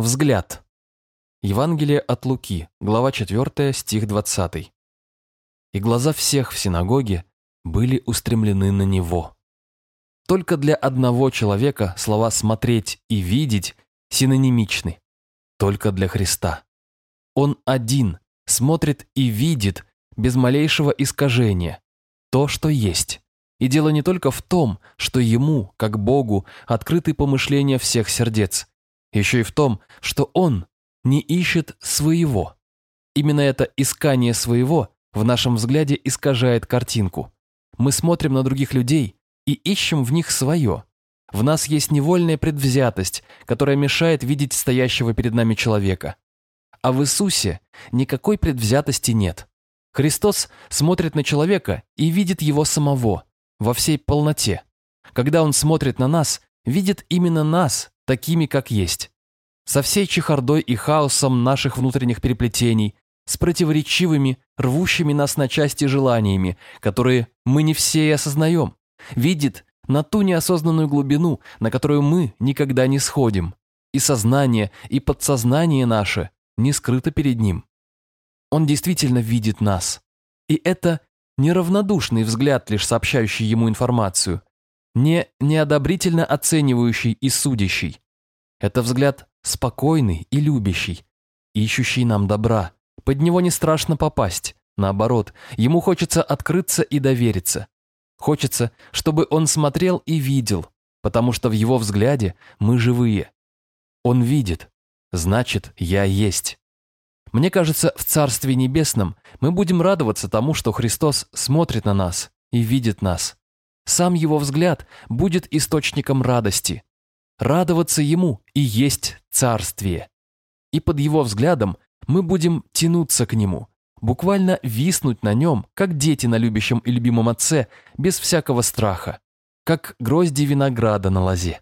Взгляд. Евангелие от Луки, глава 4, стих 20. И глаза всех в синагоге были устремлены на него. Только для одного человека слова «смотреть» и «видеть» синонимичны. Только для Христа. Он один смотрит и видит без малейшего искажения то, что есть. И дело не только в том, что ему, как Богу, открыты помышления всех сердец, еще и в том, что он не ищет своего. Именно это искание своего в нашем взгляде искажает картинку. Мы смотрим на других людей и ищем в них свое. В нас есть невольная предвзятость, которая мешает видеть стоящего перед нами человека. А в Иисусе никакой предвзятости нет. Христос смотрит на человека и видит его самого, во всей полноте. Когда Он смотрит на нас, видит именно нас, такими, как есть. Со всей чехардой и хаосом наших внутренних переплетений, с противоречивыми, рвущими нас на части желаниями, которые мы не все и осознаем. Видит на ту неосознанную глубину, на которую мы никогда не сходим. И сознание, и подсознание наше не скрыто перед ним. Он действительно видит нас. И это неравнодушный взгляд, лишь сообщающий ему информацию, не неодобрительно оценивающий и судящий. Это взгляд спокойный и любящий, ищущий нам добра. Под него не страшно попасть. Наоборот, ему хочется открыться и довериться. Хочется, чтобы он смотрел и видел, потому что в его взгляде мы живые. Он видит, значит, я есть. Мне кажется, в Царстве Небесном мы будем радоваться тому, что Христос смотрит на нас и видит нас. Сам Его взгляд будет источником радости. Радоваться Ему и есть Царствие. И под Его взглядом мы будем тянуться к Нему, буквально виснуть на Нем, как дети на любящем и любимом Отце, без всякого страха, как грозди винограда на лозе.